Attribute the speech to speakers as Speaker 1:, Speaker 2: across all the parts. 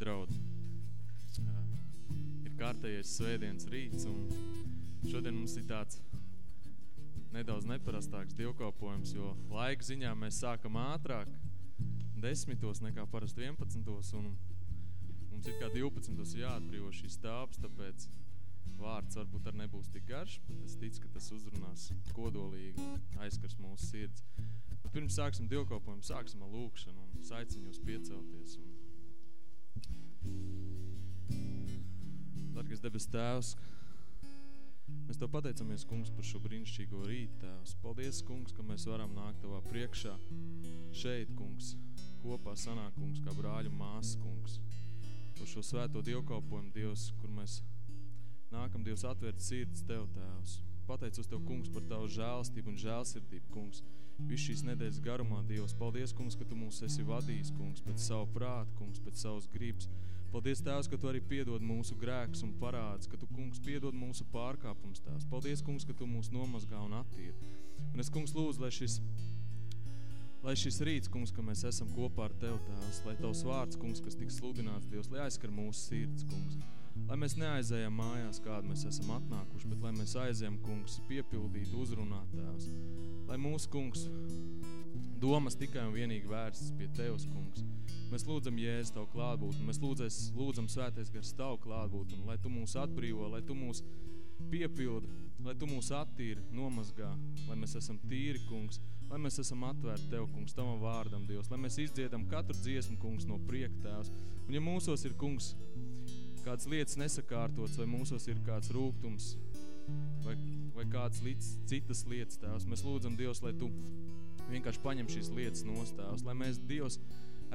Speaker 1: draud. Ir kārtējies svētdienas rīts, un šodien mums ir tāds nedaudz neparastāks dievkalpojums, jo laika ziņā mēs sākam ātrāk, desmitos nekā parasti 11. un mums ir kā 12. jāatbrīvo šīs tāps, tāpēc vārds varbūt ar nebūs tik garš, bet es ticu, ka tas uzrunās kodolīgi un aizskars mūsu sirds. Bet pirms sāksim dievkalpojumu, sāksim ar lūkšanu un saicinu jūs piecelties. Un... Dargais debes tēvs, mēs Tev pateicamies, kungs, par šo brīnišķīgo rītu, tēvs. Paldies, kungs, ka mēs varam nākt Tavā priekšā šeit, kungs, kopā sanāk, kungs, kā brāļu māsas, kungs. Uz šo svēto dievkalpojumu, Dievs, kur mēs nākam, Dievs, atvērt sirds Tev, tēvs. Pateicos Tev, kungs, par Tavu žēlstību un žēlsirdību, kungs visu šīs nedēļas garumā, Dievs. Paldies, kungs, ka Tu mūs esi vadījis, kungs, pēc savu prātu, kungs, pēc savas gribas. Paldies, Tēvs, ka Tu arī piedod mūsu grēkus un parāds, ka Tu, kungs, piedod mūsu pārkāpums, Tēvs. Paldies, kungs, ka Tu mūs nomazgā un attīri. Un es, kungs, lūdzu, lai šis, lai šis rīts, kungs, ka mēs esam kopā ar Tev, Tēvs, lai Tavs vārds, kungs, kas tik sludināts, Dievs, lai aizskar mūsu sirds, kungs. Lai mēs neaizējam mājās, kādu mēs esam atnākuši, bet lai mēs aizējam, kungs, piepildīt, uzrunāt, Tēvs lai mūsu kungs domas tikai un vienīgi vērstas pie Tevs, kungs. Mēs lūdzam Jēzus Tavu klātbūtni, mēs lūdzas, lūdzam svētais gars Tavu klātbūtni, lai Tu mūs atbrīvo, lai Tu mūs piepildi, lai Tu mūs attīri, nomazgā, lai mēs esam tīri, kungs, lai mēs esam atvērti Tev, kungs, Tavam vārdam, Dievs, lai mēs izdziedam katru dziesmu, kungs, no prieka Tēvs. Un ja mūsos ir, kungs, kādas lietas nesakārtots, vai mūsos ir kāds rūgtums, vai vai kādas līdz citas lietas, Tēvs. Mēs lūdzam, Dievs, lai Tu vienkārši paņem šīs lietas nost, Tēvs, lai mēs, Dievs,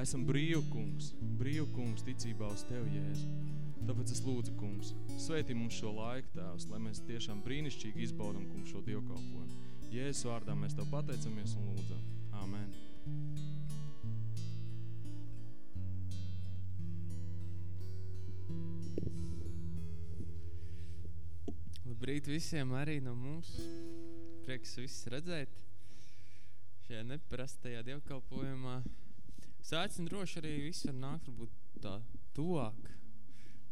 Speaker 1: esam brīvu, kungs, brīvu, kungs, ticībā uz Tev, Jēzu. Tāpēc es lūdzu, kungs, sveitī mums šo laiku, Tēvs, lai mēs tiešām brīnišķīgi izbaudam, kungs, šo dievkalpojumu. Jēzus vārdā mēs Tev pateicamies un lūdzam. Āmen.
Speaker 2: Labrīt visiem arī no mums. Prieks visus redzēt šajā neparastajā dievkalpojumā. Es aicinu droši arī visi var nākt varbūt tā tuvāk,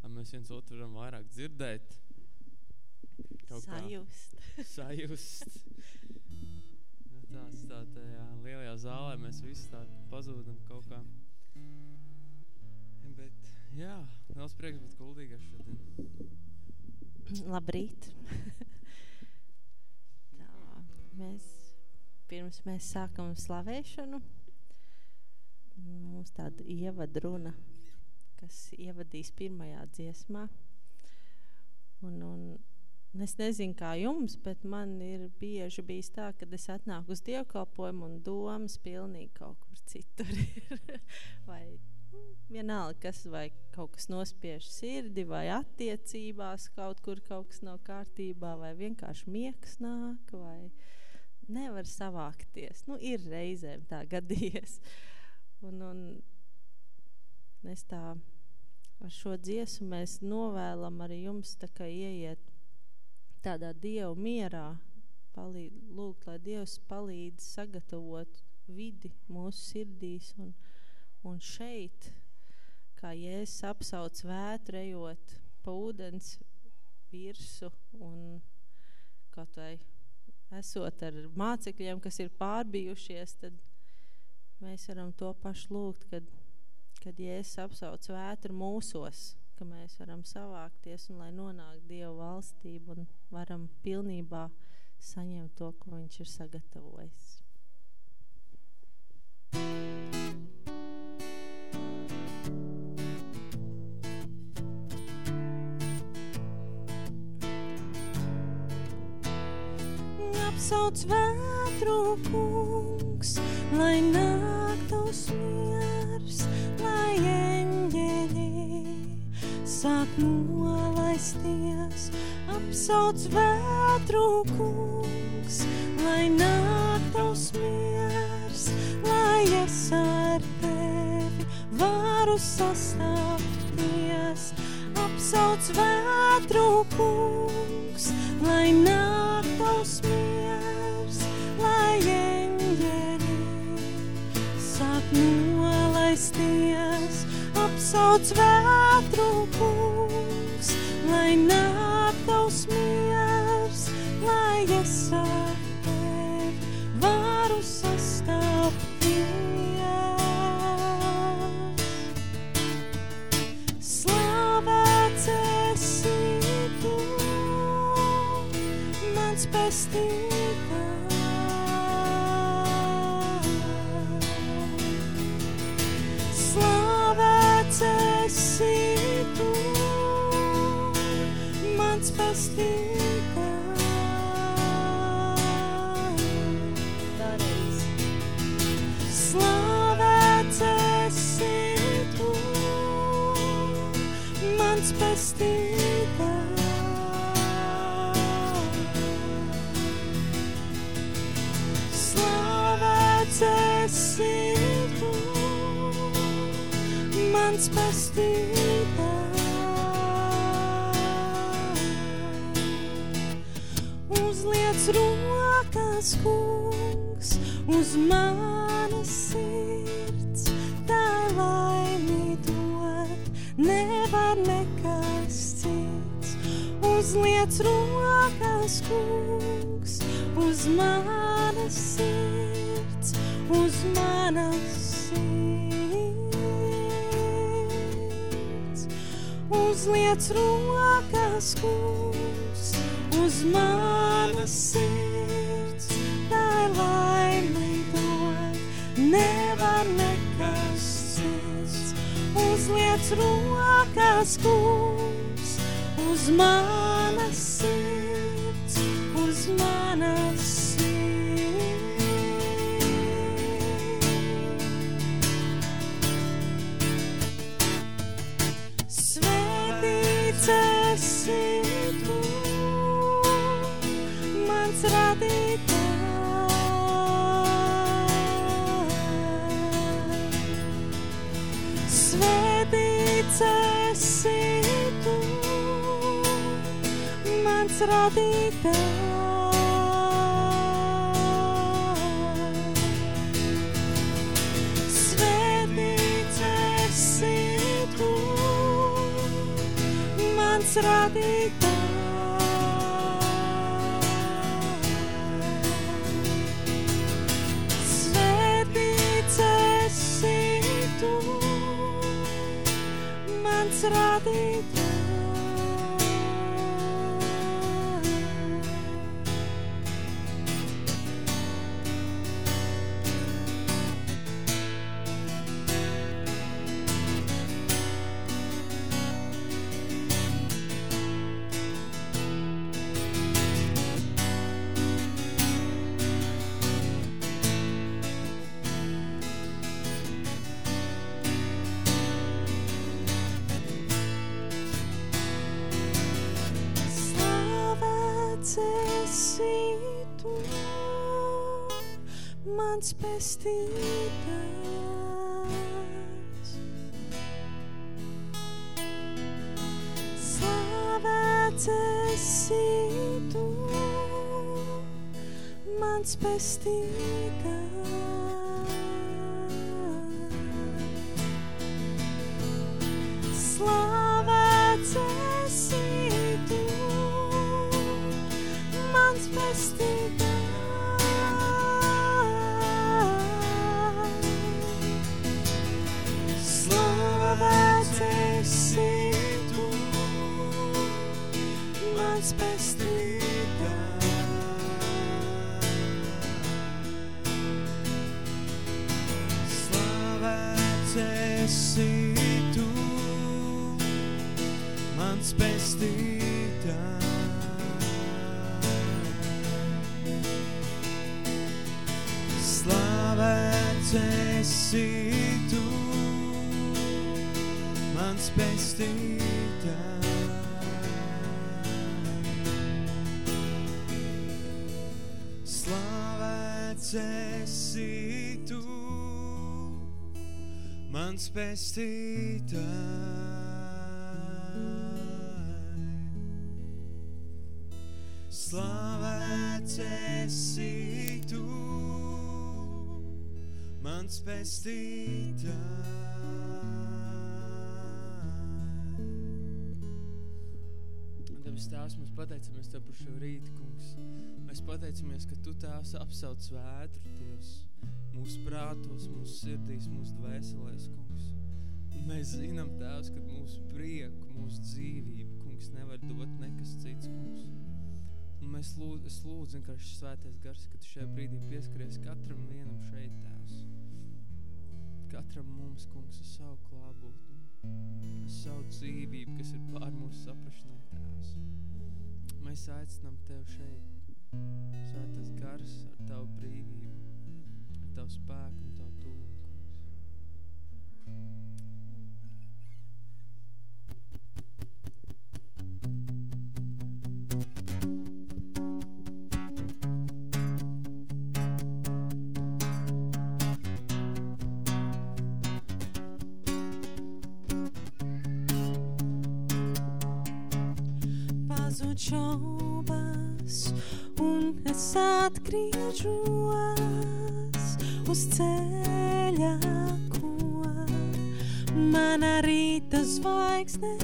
Speaker 2: lai mēs viens otru varam vairāk dzirdēt.
Speaker 3: Kaut sajust.
Speaker 2: Kā, sajust. Nu, tās tā tajā lielajā zālē mēs visi tā pazūdam kaut kā. Bet, jā, liels prieks būt kuldīgā šodien.
Speaker 3: Labrīt. Tā, mēs, pirms mēs sākam slavēšanu, mums tāda ievadruna, kas ievadīs pirmajā dziesmā. Un, un es nezinu, kā jums, bet man ir bieži bijis tā, kad es atnāku uz dievkalpojumu un domas pilnīgi kaut kur citur ir. Vai vienalga, kas vai kaut kas nospiež sirdi, vai attiecībās kaut kur kaut kas nav kārtībā, vai vienkārši miegs nāk, vai nevar savākties. Nu, ir reizēm tā gadījies. Un, un es tā ar šo dziesmu mēs novēlam arī jums tā kā ieiet tādā Dievu mierā, palīd, lūgt, lai Dievs palīdz sagatavot vidi mūsu sirdīs un, un šeit kā Jēzus apsauc vētru, ejot pa ūdens virsu un kaut vai esot ar mācekļiem, kas ir pārbijušies, tad mēs varam to pašu lūgt, kad, kad Jēzus apsauc vētru mūsos, ka mēs varam savākties un lai nonāk Dievu valstību un varam pilnībā saņemt to, ko viņš ir sagatavojis.
Speaker 4: Sauc vētru kungs, lai nāk tavs miers, lai eņģeļi sāk nolaisties. Apsauc vētru kungs, lai nāk tavs miers, lai es ar tevi varu sastāpties. Apsauc vētru kungs, lai nāk tavs miers, apsauc vētru kungs, lai nāk Uzliec rokas, kungs, uz manas sirds, tā laimi dod, nevar nekas cits. Uzliec rokas, kungs, uz manas sirds, radītājs. Svētīts esi tu, mans radītājs. Svētīts esi tu, mans radītājs. transvestida. Esi tu, mans pestītājs. Slavēts esi tu, mans pestītājs. Slavēts esi tu, mans pestītājs.
Speaker 2: Debes Tēvs, mēs pateicamies Tev par šo rītu, kungs. Mēs pateicamies, ka Tu, Tēvs, apsauc vētru, Dievs, mūsu prātos, mūsu sirdīs, mūsu dvēselēs, kungs. Mēs zinām, Tēvs, ka mūsu prieku, mūsu dzīvību, kungs, nevar dot nekas cits, kungs. Un mēs lūdzu, es lūdzu vienkārši svētais gars, ka Tu šajā brīdī pieskaries katram vienam šeit, Tēvs. Katram mums, kungs, ar savu klābūtni, ar savu dzīvību, kas ir pār mūsu saprašanai, Tēvs. Mēs aicinām Tev šeit, svētais gars, ar Tavu brīvību, ar Tavu spēku
Speaker 4: pazūd šaubas, un es atgriežos uz ceļa, ko mana rīta zvaigzne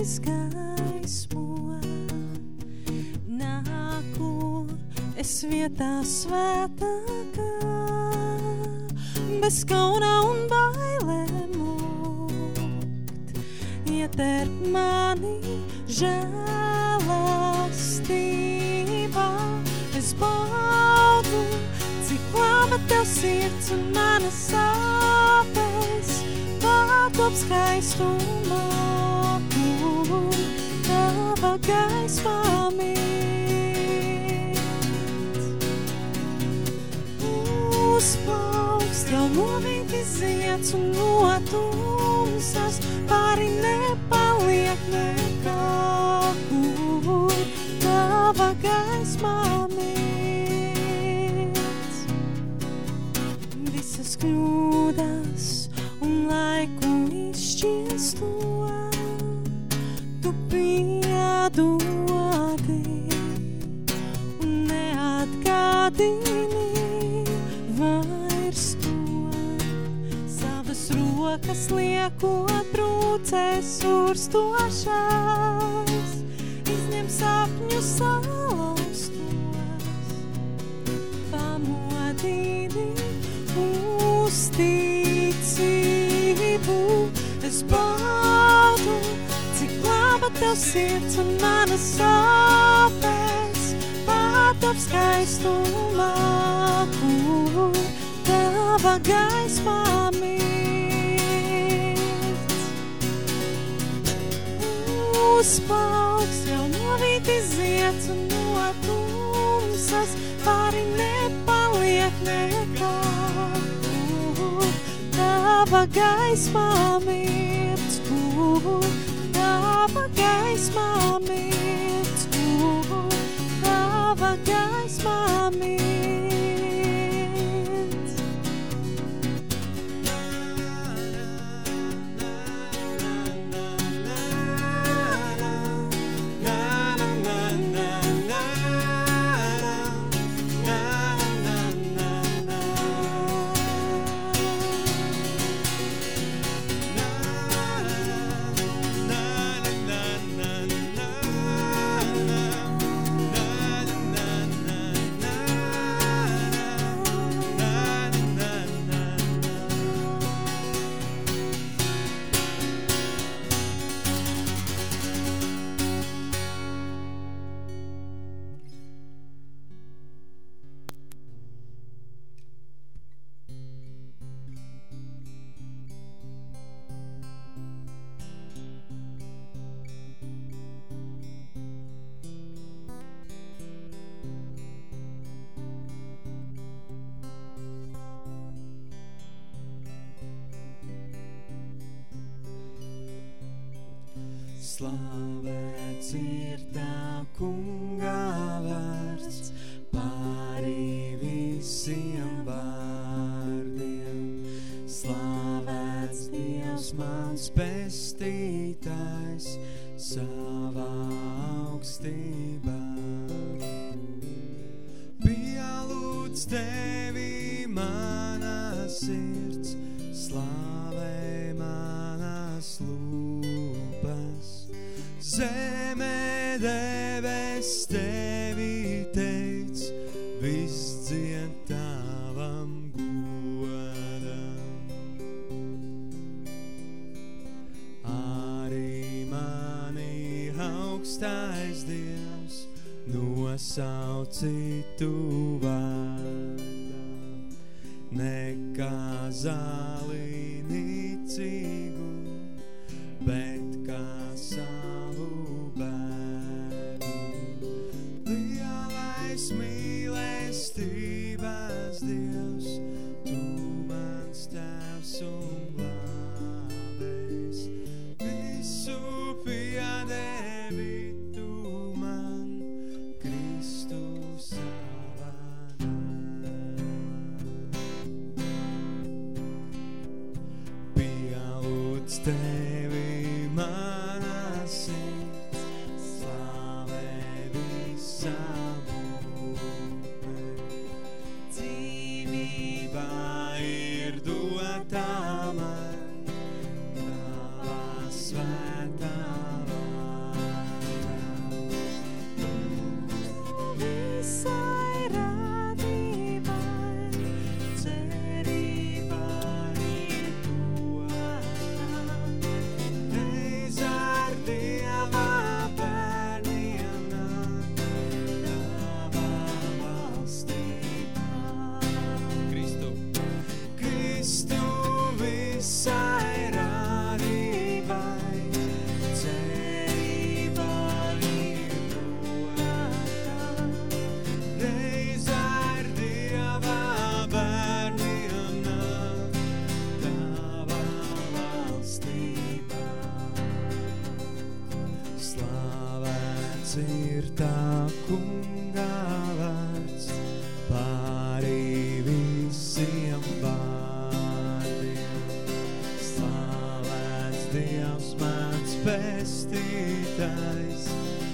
Speaker 4: izgaismo. Nāku es vietā svētākā, bez kauna un bailēm mūkt, ieterp mani žēlastībā. Sirds un mana sāpes, pārtop skaistumā, un tava gaismā mīt. Uzplaukst jau novīti ziets un notumsas, pāri nepaliek nekā, kur tava gaismā mīt. Kļūdas un laiku izšķiesto, tu piedodi un neatgādini vairs to. Savas rokas liekot brūcēs urstošās, tev sirds un mana sāpes, pārtop skaistumā, kur tava gaismā mīt. Uzpauks jau novīti ziets un notumsas, pāri nepaliek nekā, tava gaismā mirt, kur tava gaismā mirt,
Speaker 5: Slavēts ir tā kunga debes tevi teic, viss dzien tavam godam. Arī mani augstais Dievs nosauci tu Dievs mans pestītājs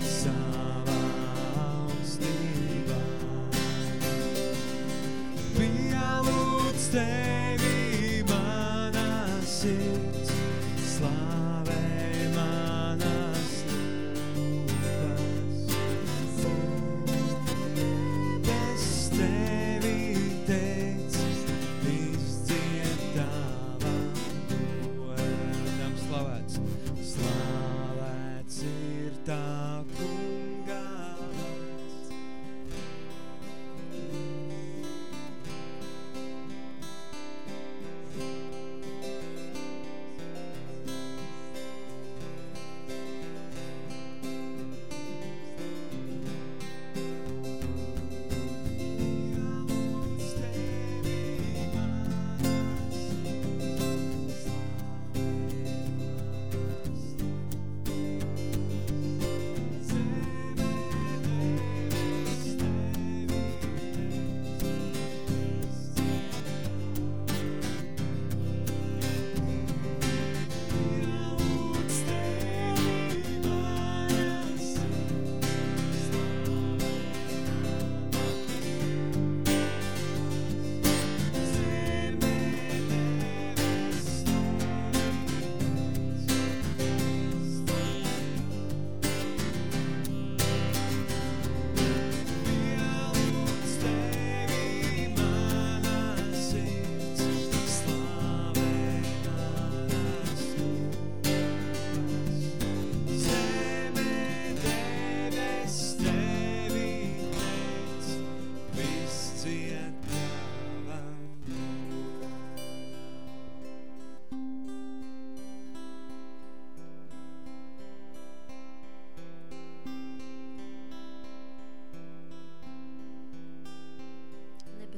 Speaker 5: savā augstībā. Pielūdz tevi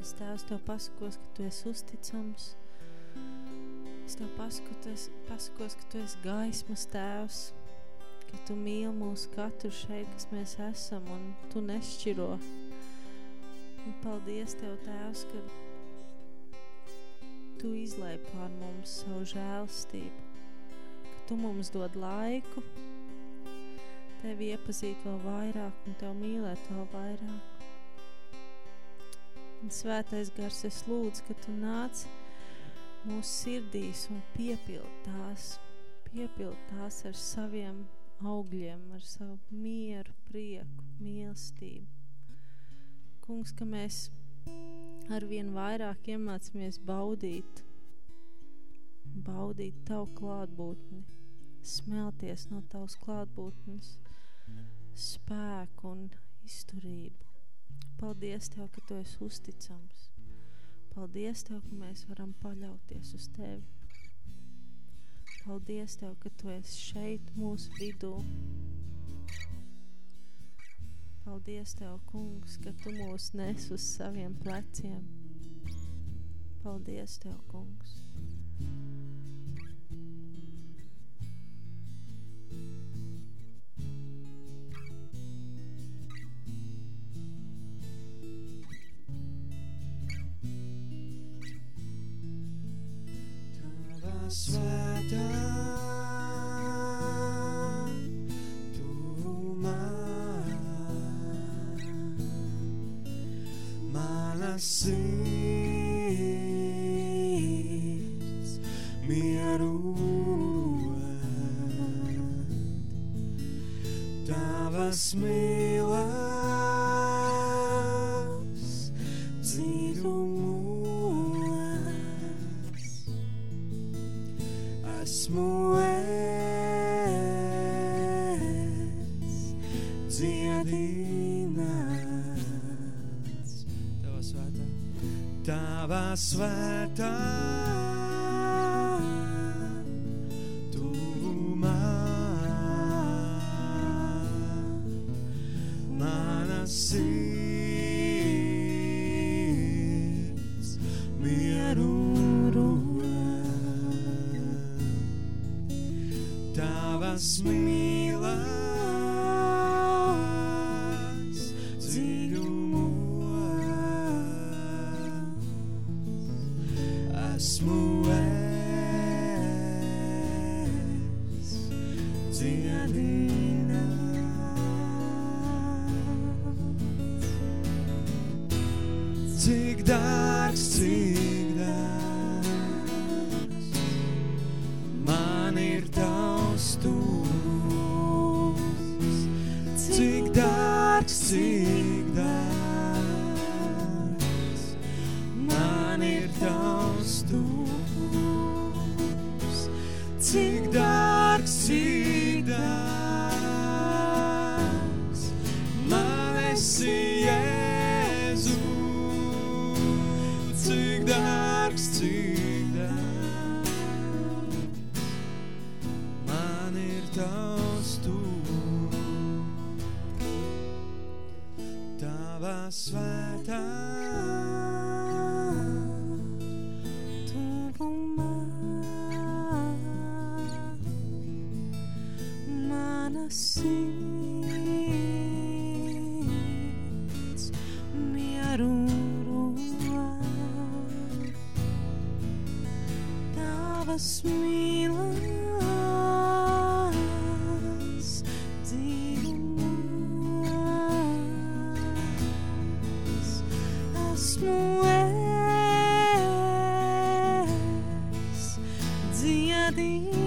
Speaker 5: Debes
Speaker 3: Tēvs, Tev pasakos, ka Tu esi uzticams. Es Tev paskatos, pasakos, ka Tu esi gaismas Tēvs, ka Tu mīli mūs katru šeit, kas mēs esam, un Tu nešķiro. Un paldies Tev, Tēvs, ka Tu izlai pār mums savu žēlstību, ka Tu mums dod laiku Tevi iepazīt vēl vairāk un Tev mīlēt vēl vairāk. Un svētais gars, es lūdzu, ka tu nāc mūsu sirdīs un piepild tās, piepild tās ar saviem
Speaker 4: augļiem, ar savu mieru, prieku, mīlestību. Kungs, ka mēs arvien vairāk iemācāmies baudīt, baudīt Tavu klātbūtni, smelties no Tavas klātbūtnes, spēku un izturību. Paldies Tev, ka Tu esi uzticams. Paldies Tev, ka mēs varam paļauties uz Tevi. Paldies Tev, ka Tu esi šeit mūsu vidū. Paldies Tev, kungs, ka Tu mūs nes uz saviem pleciem. Paldies Tev, kungs.
Speaker 5: Svētā. Tava svētā.
Speaker 4: nadie.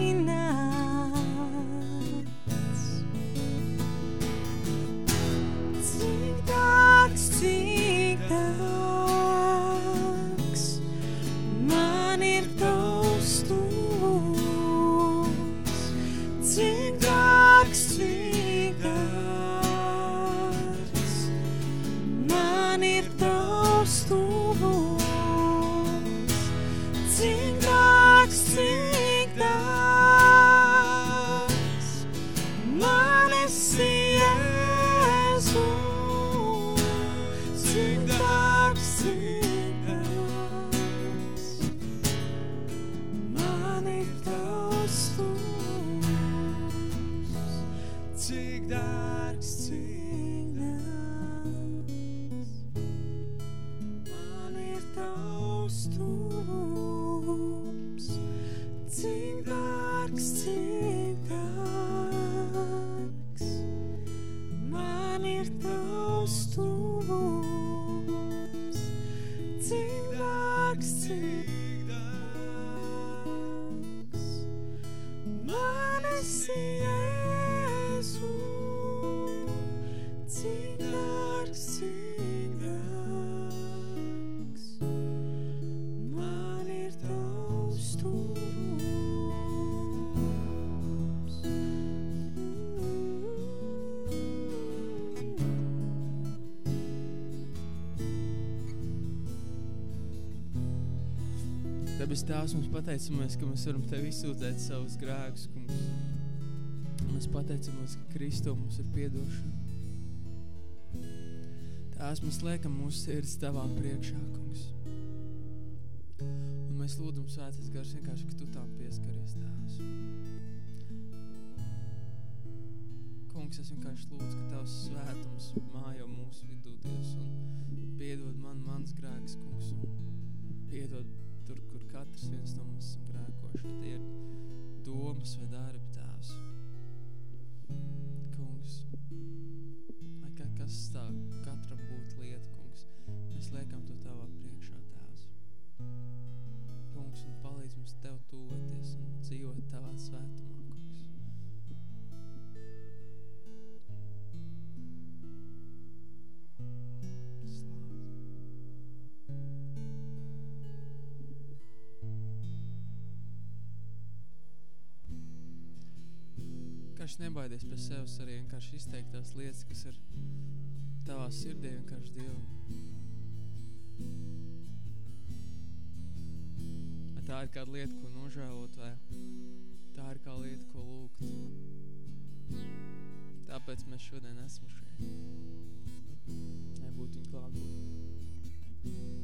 Speaker 2: Debes Tēvs, mēs pateicamies, ka mēs varam Tev izsūdzēt savus grēkus, kungs. Mēs pateicamies, ka Kristo mums ir piedošana. Tās mēs liekam mūsu sirds Tavā priekšā, kungs. Un mēs lūdam svētais gars vienkārši, ka Tu tām pieskaries, Tēvs. Kungs, es vienkārši lūdzu, ka Tavs svētums mājo mūsu vidū, Dievs, un piedod man mans grēks, kungs, un piedod tur, kur katrs viens no mums esam grēkoši, vai tie ir domas vai darbi, Tēvs. Kungs, lai ka, kas tā katram būtu lieta, kungs, mēs liekam to Tavā priekšā, Tēvs. Kungs, un palīdz mums Tev tuvoties un dzīvot Tavā svētumā, Vienkārši nebaidies pie sevis arī vienkārši izteikt tās lietas, kas ir tavā sirdī vienkārši Dievam. Vai tā ir kāda lieta, ko nožēlot, vai tā ir kā lieta, ko lūgt. Tāpēc mēs šodien esam šeit. Lai būtu viņa klātbūt.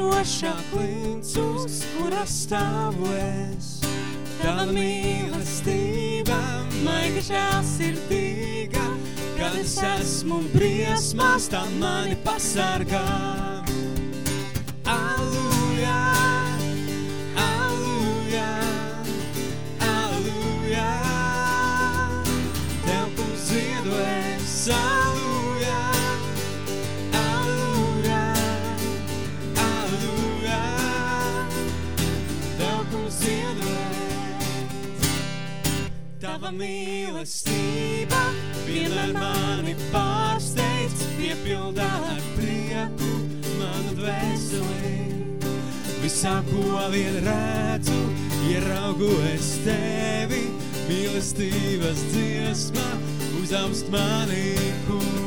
Speaker 5: Tā ir drošā klints, uz kura stāvu es. Tava mīlestība, maiga žēlsirdīga, kad es esmu briesmās, tā mani pasargā. Tava mīlestība vienmēr mani pārsteidz, piepildā ar prieku manu dvēseli. Visā, ko vien redzu, ieraugu es tevi, mīlestības dziesma, uzaust mani kungs.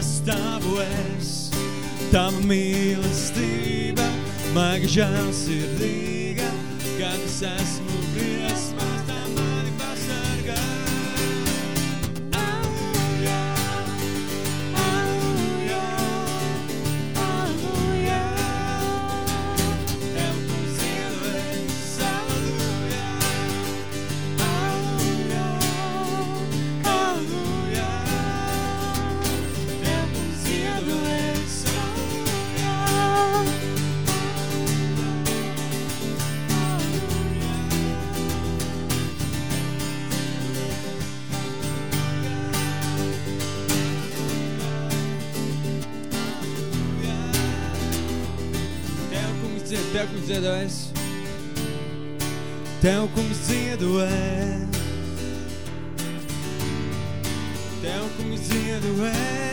Speaker 5: Kura stāvu es. Tava mīlestība, maiga žēlsirdīga, kad es esmu kungs, dzied, tev, kungs, dziedu es. Tev, kungs,